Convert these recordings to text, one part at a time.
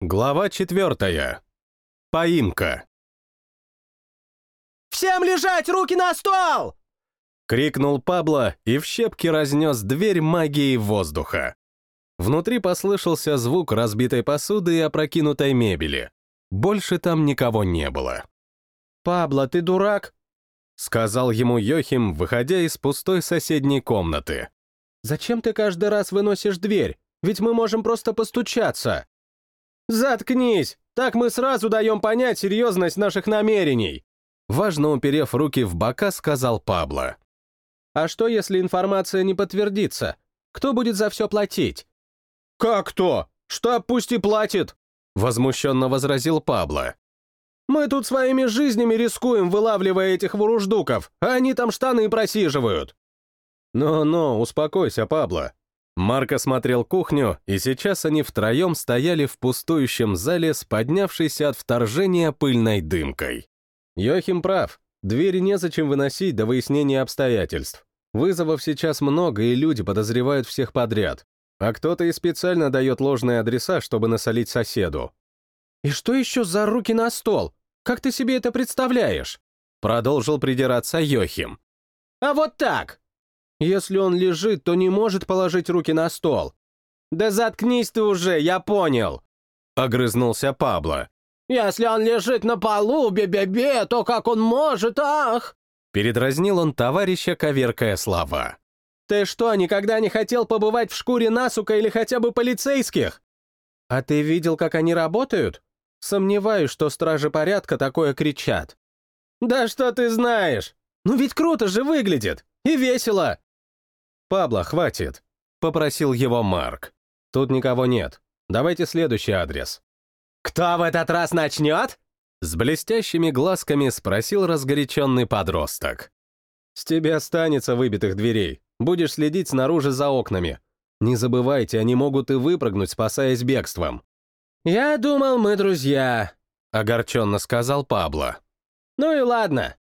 Глава четвертая. Поимка. «Всем лежать! Руки на стол!» Крикнул Пабло и в щепки разнес дверь магии воздуха. Внутри послышался звук разбитой посуды и опрокинутой мебели. Больше там никого не было. «Пабло, ты дурак?» — сказал ему Йохим, выходя из пустой соседней комнаты. «Зачем ты каждый раз выносишь дверь? Ведь мы можем просто постучаться». «Заткнись! Так мы сразу даем понять серьезность наших намерений!» Важно уперев руки в бока, сказал Пабло. «А что, если информация не подтвердится? Кто будет за все платить?» «Как кто? Штаб пусть и платит!» Возмущенно возразил Пабло. «Мы тут своими жизнями рискуем, вылавливая этих вуруждуков, а они там штаны просиживают!» «Ну-ну, успокойся, Пабло. Марк осмотрел кухню, и сейчас они втроем стояли в пустующем зале с поднявшейся от вторжения пыльной дымкой. Йохим прав, двери незачем выносить до выяснения обстоятельств. Вызовов сейчас много, и люди подозревают всех подряд. А кто-то и специально дает ложные адреса, чтобы насолить соседу. «И что еще за руки на стол? Как ты себе это представляешь?» Продолжил придираться Йохим. «А вот так!» Если он лежит, то не может положить руки на стол. «Да заткнись ты уже, я понял!» Огрызнулся Пабло. «Если он лежит на полу, бе-бе-бе, то как он может, ах!» Передразнил он товарища, коверкая слова. «Ты что, никогда не хотел побывать в шкуре насука или хотя бы полицейских?» «А ты видел, как они работают?» «Сомневаюсь, что стражи порядка такое кричат». «Да что ты знаешь? Ну ведь круто же выглядит! И весело!» «Пабло, хватит», — попросил его Марк. «Тут никого нет. Давайте следующий адрес». «Кто в этот раз начнет?» С блестящими глазками спросил разгоряченный подросток. «С тебя останется выбитых дверей. Будешь следить снаружи за окнами. Не забывайте, они могут и выпрыгнуть, спасаясь бегством». «Я думал, мы друзья», — огорченно сказал Пабло. «Ну и ладно.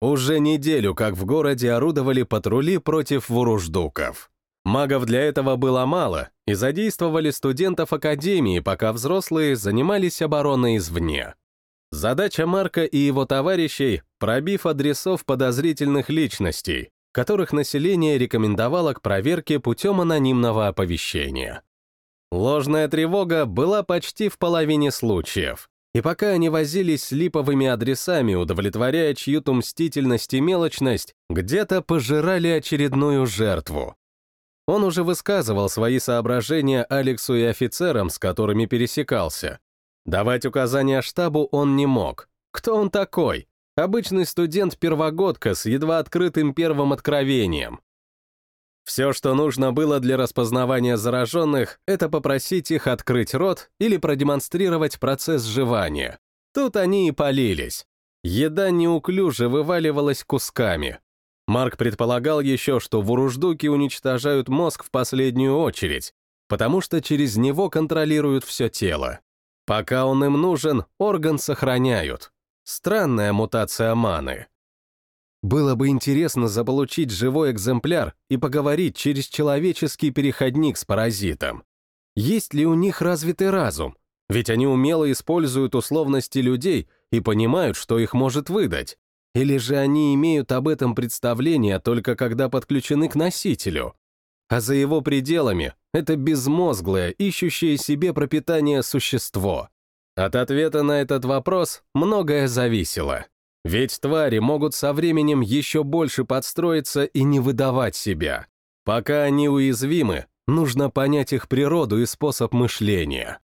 Уже неделю, как в городе орудовали патрули против вуруждуков. Магов для этого было мало, и задействовали студентов академии, пока взрослые занимались обороной извне. Задача Марка и его товарищей — пробив адресов подозрительных личностей, которых население рекомендовало к проверке путем анонимного оповещения. Ложная тревога была почти в половине случаев, и пока они возились с липовыми адресами, удовлетворяя чью-то мстительность и мелочность, где-то пожирали очередную жертву. Он уже высказывал свои соображения Алексу и офицерам, с которыми пересекался. Давать указания штабу он не мог. Кто он такой? Обычный студент-первогодка с едва открытым первым откровением. Все, что нужно было для распознавания зараженных, это попросить их открыть рот или продемонстрировать процесс жевания. Тут они и полились. Еда неуклюже вываливалась кусками. Марк предполагал еще, что вуруждуки уничтожают мозг в последнюю очередь, потому что через него контролируют все тело. Пока он им нужен, орган сохраняют. Странная мутация маны. Было бы интересно заполучить живой экземпляр и поговорить через человеческий переходник с паразитом. Есть ли у них развитый разум? Ведь они умело используют условности людей и понимают, что их может выдать. Или же они имеют об этом представление только когда подключены к носителю? А за его пределами это безмозглое, ищущее себе пропитание существо. От ответа на этот вопрос многое зависело. Ведь твари могут со временем еще больше подстроиться и не выдавать себя. Пока они уязвимы, нужно понять их природу и способ мышления.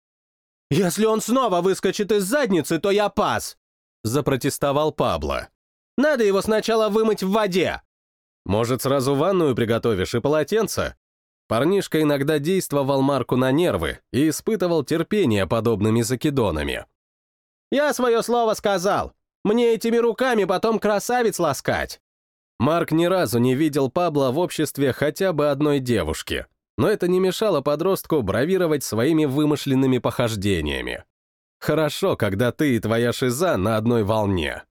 «Если он снова выскочит из задницы, то я пас!» запротестовал Пабло. «Надо его сначала вымыть в воде!» «Может, сразу ванную приготовишь и полотенце?» Парнишка иногда действовал Марку на нервы и испытывал терпение подобными закидонами. «Я свое слово сказал. Мне этими руками потом красавиц ласкать!» Марк ни разу не видел Пабло в обществе хотя бы одной девушки, но это не мешало подростку бравировать своими вымышленными похождениями. Хорошо, когда ты и твоя шиза на одной волне.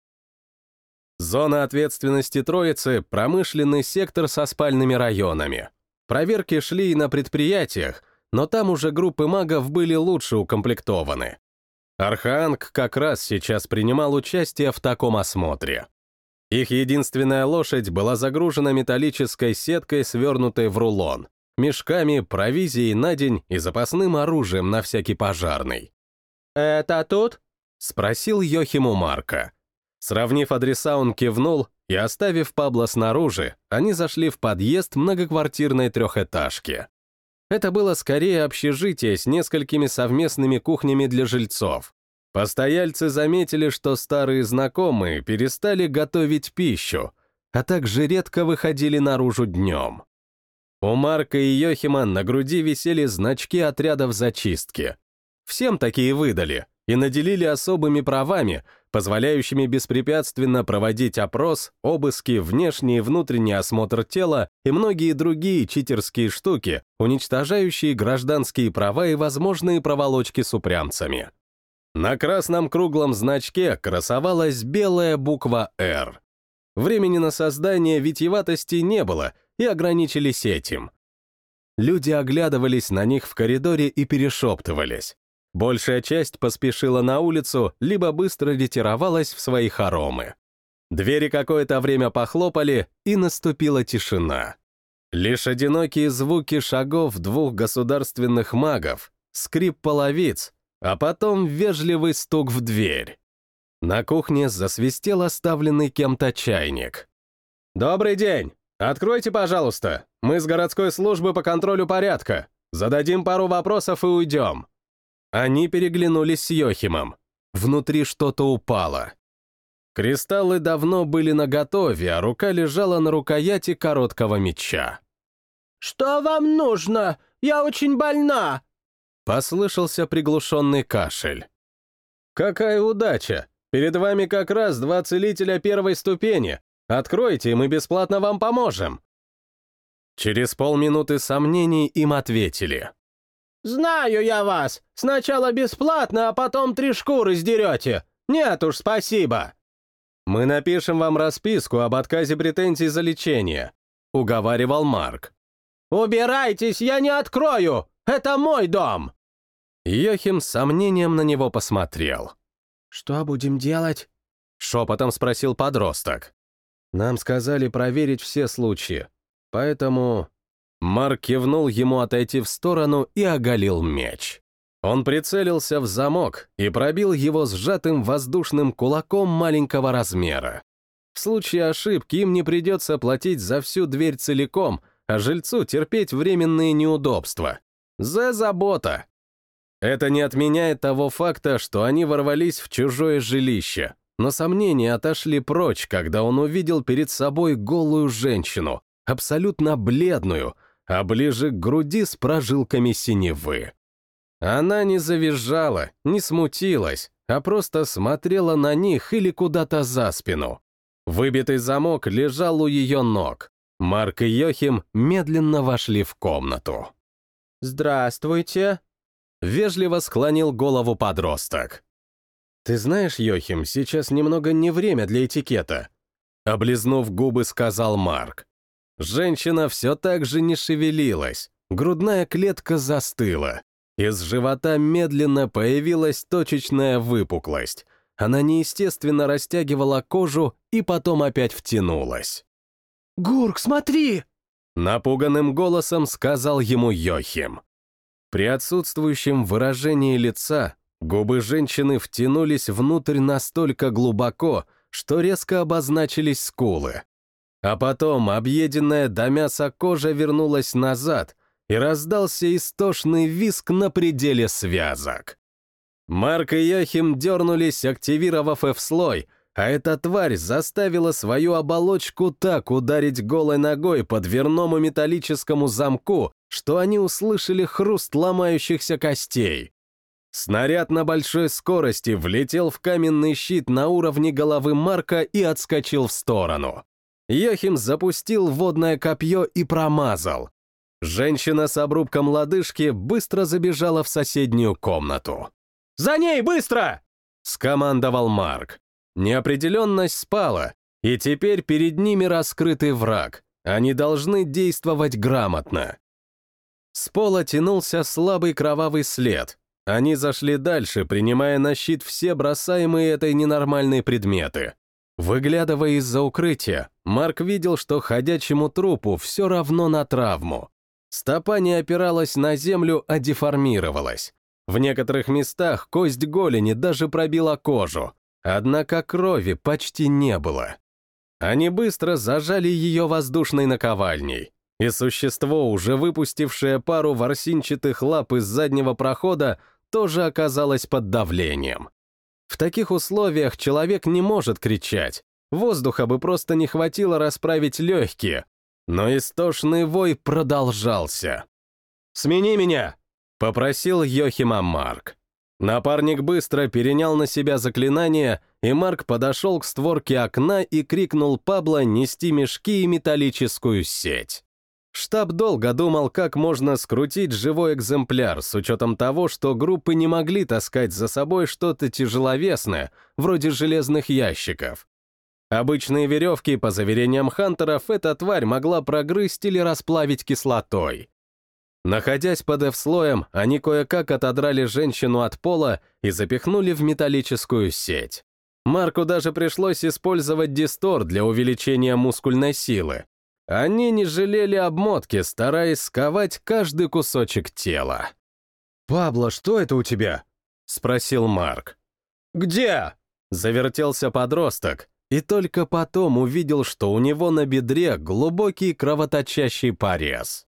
Зона ответственности Троицы — промышленный сектор со спальными районами. Проверки шли и на предприятиях, но там уже группы магов были лучше укомплектованы. Арханг как раз сейчас принимал участие в таком осмотре. Их единственная лошадь была загружена металлической сеткой, свернутой в рулон, мешками, провизией на день и запасным оружием на всякий пожарный. «Это тут?» — спросил Йохиму Марка. Сравнив адреса, он кивнул, и, оставив Пабло снаружи, они зашли в подъезд многоквартирной трехэтажки. Это было скорее общежитие с несколькими совместными кухнями для жильцов. Постояльцы заметили, что старые знакомые перестали готовить пищу, а также редко выходили наружу днем. У Марка и Йохима на груди висели значки отрядов зачистки. Всем такие выдали и наделили особыми правами, позволяющими беспрепятственно проводить опрос, обыски, внешний и внутренний осмотр тела и многие другие читерские штуки, уничтожающие гражданские права и возможные проволочки с упрямцами. На красном круглом значке красовалась белая буква «Р». Времени на создание витьеватости не было и ограничились этим. Люди оглядывались на них в коридоре и перешептывались. Большая часть поспешила на улицу, либо быстро ретировалась в свои хоромы. Двери какое-то время похлопали, и наступила тишина. Лишь одинокие звуки шагов двух государственных магов, скрип половиц, а потом вежливый стук в дверь. На кухне засвистел оставленный кем-то чайник. «Добрый день! Откройте, пожалуйста! Мы с городской службы по контролю порядка. Зададим пару вопросов и уйдем». Они переглянулись с Йохимом. Внутри что-то упало. Кристаллы давно были наготове, а рука лежала на рукояти короткого меча. «Что вам нужно? Я очень больна!» Послышался приглушенный кашель. «Какая удача! Перед вами как раз два целителя первой ступени. Откройте, и мы бесплатно вам поможем!» Через полминуты сомнений им ответили. «Знаю я вас! Сначала бесплатно, а потом три шкуры сдерете! Нет уж, спасибо!» «Мы напишем вам расписку об отказе претензий за лечение», — уговаривал Марк. «Убирайтесь, я не открою! Это мой дом!» Йохим с сомнением на него посмотрел. «Что будем делать?» — шепотом спросил подросток. «Нам сказали проверить все случаи, поэтому Марк кивнул ему отойти в сторону и оголил меч. Он прицелился в замок и пробил его сжатым воздушным кулаком маленького размера. В случае ошибки им не придется платить за всю дверь целиком, а жильцу терпеть временные неудобства. За забота. Это не отменяет того факта, что они ворвались в чужое жилище, но сомнения отошли прочь, когда он увидел перед собой голую женщину, абсолютно бледную, а ближе к груди с прожилками синевы. Она не завизжала, не смутилась, а просто смотрела на них или куда-то за спину. Выбитый замок лежал у ее ног. Марк и Йохим медленно вошли в комнату. «Здравствуйте», — вежливо склонил голову подросток. «Ты знаешь, Йохим, сейчас немного не время для этикета», — облизнув губы, сказал Марк. Женщина все так же не шевелилась, грудная клетка застыла. Из живота медленно появилась точечная выпуклость. Она неестественно растягивала кожу и потом опять втянулась. «Гурк, смотри!» Напуганным голосом сказал ему Йохим. При отсутствующем выражении лица губы женщины втянулись внутрь настолько глубоко, что резко обозначились скулы. А потом объеденная до мяса кожа вернулась назад, и раздался истошный виск на пределе связок. Марк и Яхим дернулись, активировав F-слой, а эта тварь заставила свою оболочку так ударить голой ногой по дверному металлическому замку, что они услышали хруст ломающихся костей. Снаряд на большой скорости влетел в каменный щит на уровне головы Марка и отскочил в сторону. Йохим запустил водное копье и промазал. Женщина с обрубком лодыжки быстро забежала в соседнюю комнату. «За ней, быстро!» — скомандовал Марк. Неопределенность спала, и теперь перед ними раскрытый враг. Они должны действовать грамотно. С пола тянулся слабый кровавый след. Они зашли дальше, принимая на щит все бросаемые этой ненормальные предметы. Выглядывая из-за укрытия, Марк видел, что ходячему трупу все равно на травму. Стопа не опиралась на землю, а деформировалась. В некоторых местах кость голени даже пробила кожу, однако крови почти не было. Они быстро зажали ее воздушной наковальней, и существо, уже выпустившее пару ворсинчатых лап из заднего прохода, тоже оказалось под давлением. В таких условиях человек не может кричать, воздуха бы просто не хватило расправить легкие, но истошный вой продолжался. «Смени меня!» — попросил Йохима Марк. Напарник быстро перенял на себя заклинание, и Марк подошел к створке окна и крикнул Пабло нести мешки и металлическую сеть. Штаб долго думал, как можно скрутить живой экземпляр, с учетом того, что группы не могли таскать за собой что-то тяжеловесное, вроде железных ящиков. Обычные веревки, по заверениям хантеров, эта тварь могла прогрызть или расплавить кислотой. Находясь под F-слоем, они кое-как отодрали женщину от пола и запихнули в металлическую сеть. Марку даже пришлось использовать дистор для увеличения мускульной силы. Они не жалели обмотки, стараясь сковать каждый кусочек тела. «Пабло, что это у тебя?» — спросил Марк. «Где?» — завертелся подросток, и только потом увидел, что у него на бедре глубокий кровоточащий порез.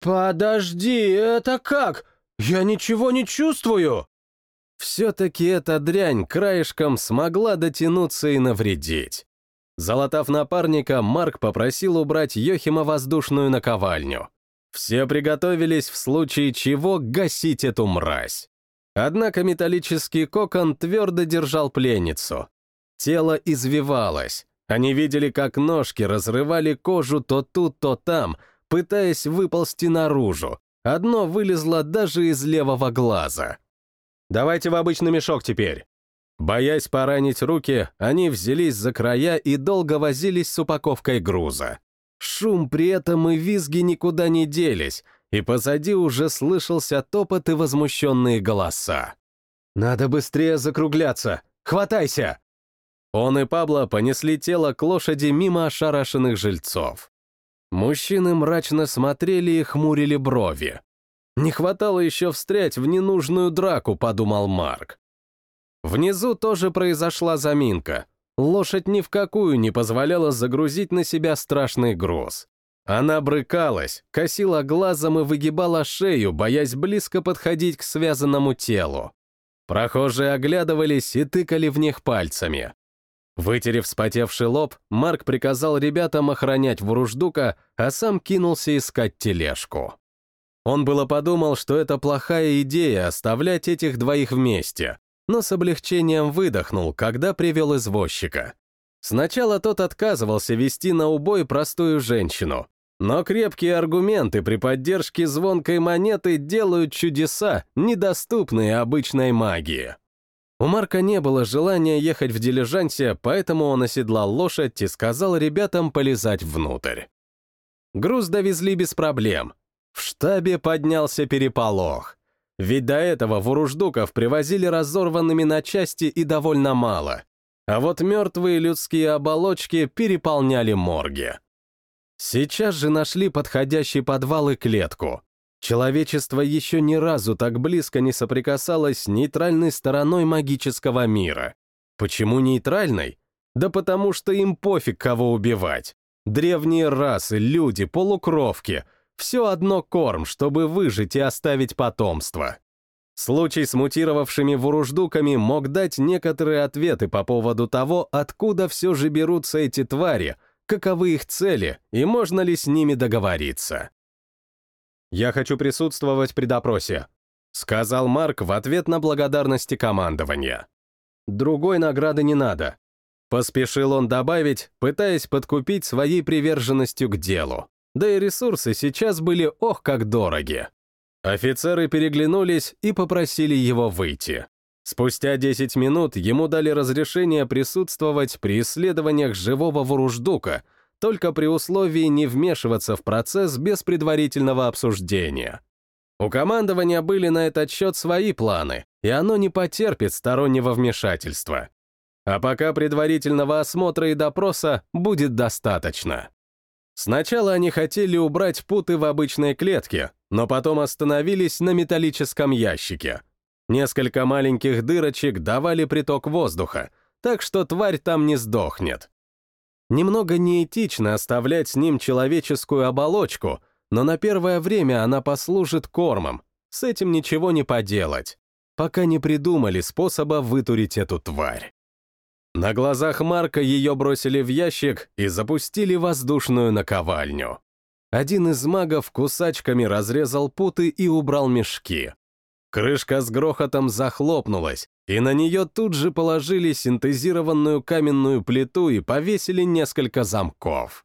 «Подожди, это как? Я ничего не чувствую!» Все-таки эта дрянь краешком смогла дотянуться и навредить. Залатав напарника, Марк попросил убрать Йохима воздушную наковальню. Все приготовились в случае чего гасить эту мразь. Однако металлический кокон твердо держал пленницу, Тело извивалось. Они видели, как ножки разрывали кожу то тут, то там, пытаясь выползти наружу. Одно вылезло даже из левого глаза. «Давайте в обычный мешок теперь». Боясь поранить руки, они взялись за края и долго возились с упаковкой груза. Шум при этом и визги никуда не делись, и позади уже слышался топот и возмущенные голоса. «Надо быстрее закругляться! Хватайся!» Он и Пабло понесли тело к лошади мимо ошарашенных жильцов. Мужчины мрачно смотрели и хмурили брови. Не хватало еще встрять в ненужную драку, подумал Марк. Внизу тоже произошла заминка. Лошадь ни в какую не позволяла загрузить на себя страшный груз. Она брыкалась, косила глазом и выгибала шею, боясь близко подходить к связанному телу. Прохожие оглядывались и тыкали в них пальцами. Вытерев вспотевший лоб, Марк приказал ребятам охранять Вуруждука, а сам кинулся искать тележку. Он было подумал, что это плохая идея оставлять этих двоих вместе, но с облегчением выдохнул, когда привел извозчика. Сначала тот отказывался вести на убой простую женщину, но крепкие аргументы при поддержке звонкой монеты делают чудеса, недоступные обычной магии. У Марка не было желания ехать в дилижансе, поэтому он оседлал лошадь и сказал ребятам полезать внутрь. Груз довезли без проблем. В штабе поднялся переполох. Ведь до этого вуруждуков привозили разорванными на части и довольно мало. А вот мертвые людские оболочки переполняли морги. Сейчас же нашли подходящий подвал и клетку. Человечество еще ни разу так близко не соприкасалось с нейтральной стороной магического мира. Почему нейтральной? Да потому что им пофиг, кого убивать. Древние расы, люди, полукровки — все одно корм, чтобы выжить и оставить потомство. Случай с мутировавшими вуруждуками мог дать некоторые ответы по поводу того, откуда все же берутся эти твари, каковы их цели и можно ли с ними договориться. «Я хочу присутствовать при допросе», — сказал Марк в ответ на благодарности командования. «Другой награды не надо». Поспешил он добавить, пытаясь подкупить своей приверженностью к делу. Да и ресурсы сейчас были ох как дороги. Офицеры переглянулись и попросили его выйти. Спустя 10 минут ему дали разрешение присутствовать при исследованиях живого вуруждука, только при условии не вмешиваться в процесс без предварительного обсуждения. У командования были на этот счет свои планы, и оно не потерпит стороннего вмешательства. А пока предварительного осмотра и допроса будет достаточно. Сначала они хотели убрать путы в обычной клетке, но потом остановились на металлическом ящике. Несколько маленьких дырочек давали приток воздуха, так что тварь там не сдохнет. Немного неэтично оставлять с ним человеческую оболочку, но на первое время она послужит кормом. С этим ничего не поделать, пока не придумали способа вытурить эту тварь. На глазах Марка ее бросили в ящик и запустили воздушную наковальню. Один из магов кусачками разрезал путы и убрал мешки. Крышка с грохотом захлопнулась, и на нее тут же положили синтезированную каменную плиту и повесили несколько замков.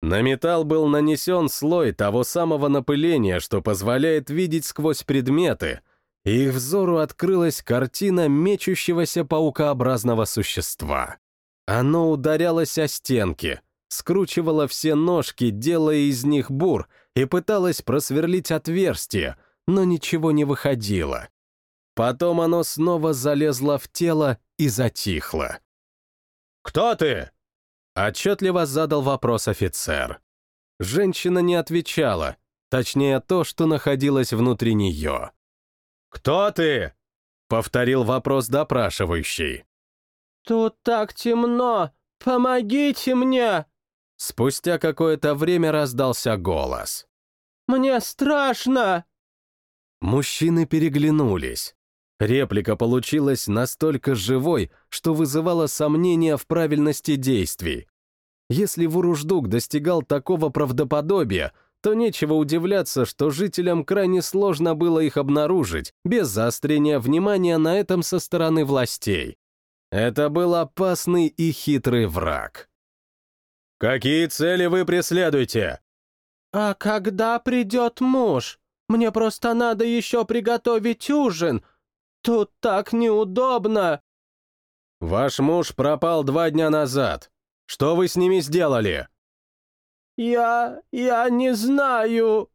На металл был нанесен слой того самого напыления, что позволяет видеть сквозь предметы — и их взору открылась картина мечущегося паукообразного существа. Оно ударялось о стенки, скручивало все ножки, делая из них бур, и пыталось просверлить отверстие, но ничего не выходило. Потом оно снова залезло в тело и затихло. «Кто ты?» — отчетливо задал вопрос офицер. Женщина не отвечала, точнее то, что находилось внутри нее. «Кто ты?» — повторил вопрос допрашивающий. «Тут так темно! Помогите мне!» Спустя какое-то время раздался голос. «Мне страшно!» Мужчины переглянулись. Реплика получилась настолько живой, что вызывала сомнения в правильности действий. Если Вуруждук достигал такого правдоподобия, то нечего удивляться, что жителям крайне сложно было их обнаружить без заострения внимания на этом со стороны властей. Это был опасный и хитрый враг. «Какие цели вы преследуете?» «А когда придет муж? Мне просто надо еще приготовить ужин. Тут так неудобно!» «Ваш муж пропал два дня назад. Что вы с ними сделали?» «Я... я не знаю...»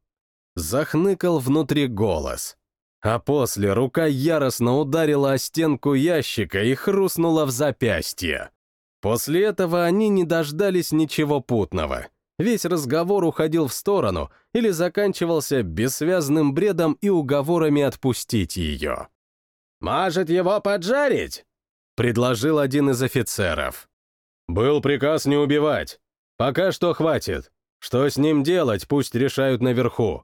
Захныкал внутри голос. А после рука яростно ударила о стенку ящика и хрустнула в запястье. После этого они не дождались ничего путного. Весь разговор уходил в сторону или заканчивался бессвязным бредом и уговорами отпустить ее. «Может, его поджарить?» — предложил один из офицеров. «Был приказ не убивать. Пока что хватит. Что с ним делать, пусть решают наверху.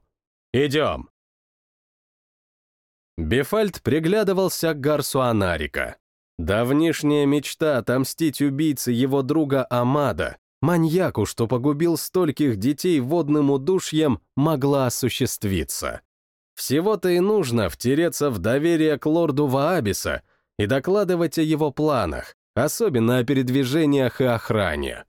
Идем. Бефальд приглядывался к Гарсу Анарика. Давнишняя мечта отомстить убийце его друга Амада, маньяку, что погубил стольких детей водным удушьем, могла осуществиться. Всего-то и нужно втереться в доверие к лорду Ваабиса и докладывать о его планах, особенно о передвижениях и охране.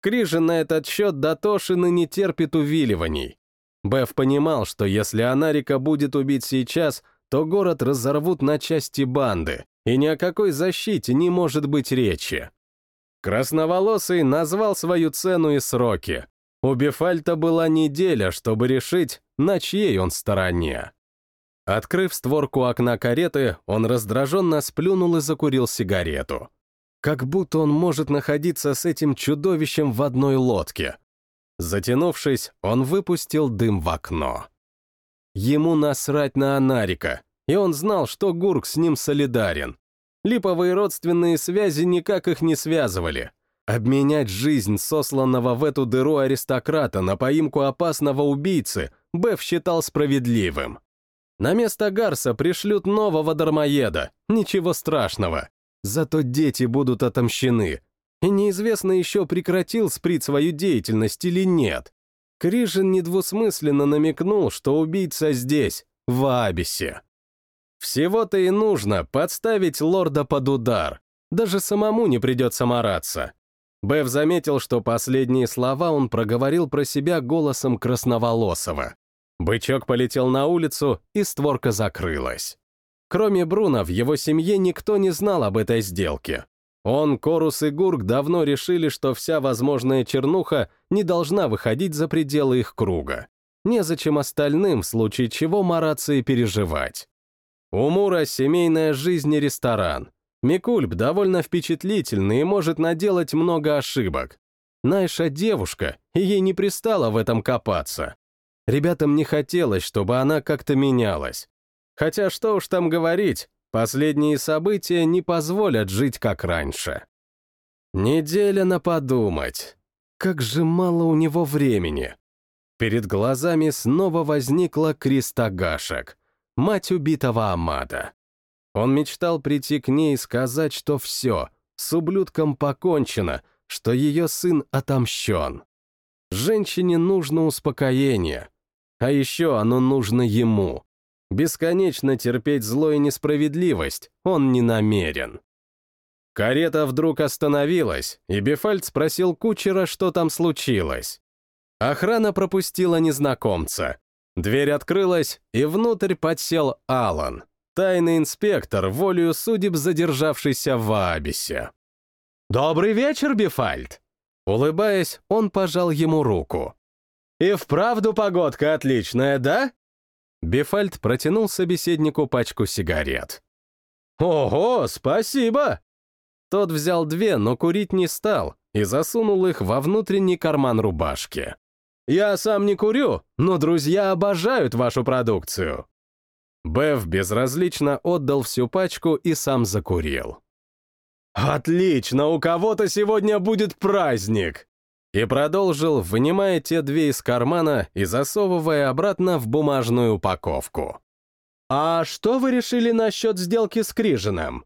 Крижин на этот счет дотошен и не терпит увиливаний. Беф понимал, что если Анарика будет убить сейчас, то город разорвут на части банды, и ни о какой защите не может быть речи. Красноволосый назвал свою цену и сроки. У Бефальта была неделя, чтобы решить, на чьей он стороне. Открыв створку окна кареты, он раздраженно сплюнул и закурил сигарету как будто он может находиться с этим чудовищем в одной лодке. Затянувшись, он выпустил дым в окно. Ему насрать на Анарика, и он знал, что Гурк с ним солидарен. Липовые родственные связи никак их не связывали. Обменять жизнь сосланного в эту дыру аристократа на поимку опасного убийцы Беф считал справедливым. На место Гарса пришлют нового дармоеда, ничего страшного. Зато дети будут отомщены. И неизвестно еще, прекратил Сприт свою деятельность или нет. Крижин недвусмысленно намекнул, что убийца здесь, в Абисе. Всего-то и нужно подставить лорда под удар. Даже самому не придется мараться. Бэв заметил, что последние слова он проговорил про себя голосом красноволосого. Бычок полетел на улицу, и створка закрылась. Кроме Бруна, в его семье никто не знал об этой сделке. Он, Корус и Гурк давно решили, что вся возможная чернуха не должна выходить за пределы их круга. незачем остальным в случае чего мараться и переживать. У Мура семейная жизнь и ресторан. Микульб довольно впечатлительный и может наделать много ошибок. Найша девушка, и ей не пристало в этом копаться. Ребятам не хотелось, чтобы она как-то менялась. Хотя что уж там говорить, последние события не позволят жить как раньше. Неделя на подумать. Как же мало у него времени. Перед глазами снова возникла Кристогашек, мать убитого Амада. Он мечтал прийти к ней и сказать, что все, с ублюдком покончено, что ее сын отомщен. Женщине нужно успокоение, а еще оно нужно ему. Бесконечно терпеть зло и несправедливость он не намерен. Карета вдруг остановилась, и Бефальд спросил кучера, что там случилось. Охрана пропустила незнакомца. Дверь открылась, и внутрь подсел Алан, тайный инспектор, волею судеб задержавшийся в Аабисе. «Добрый вечер, Бефальд!» Улыбаясь, он пожал ему руку. «И вправду погодка отличная, да?» Бефальд протянул собеседнику пачку сигарет. «Ого, спасибо!» Тот взял две, но курить не стал и засунул их во внутренний карман рубашки. «Я сам не курю, но друзья обожают вашу продукцию!» Беф безразлично отдал всю пачку и сам закурил. «Отлично, у кого-то сегодня будет праздник!» И продолжил, вынимая те две из кармана и засовывая обратно в бумажную упаковку. «А что вы решили насчет сделки с Крижином?»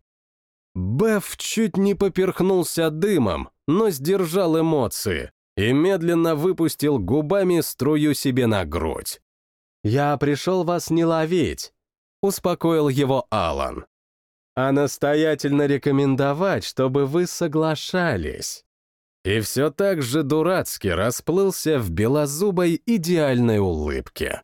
Беф чуть не поперхнулся дымом, но сдержал эмоции и медленно выпустил губами струю себе на грудь. «Я пришел вас не ловить», — успокоил его Алан а настоятельно рекомендовать, чтобы вы соглашались. И все так же дурацки расплылся в белозубой идеальной улыбке.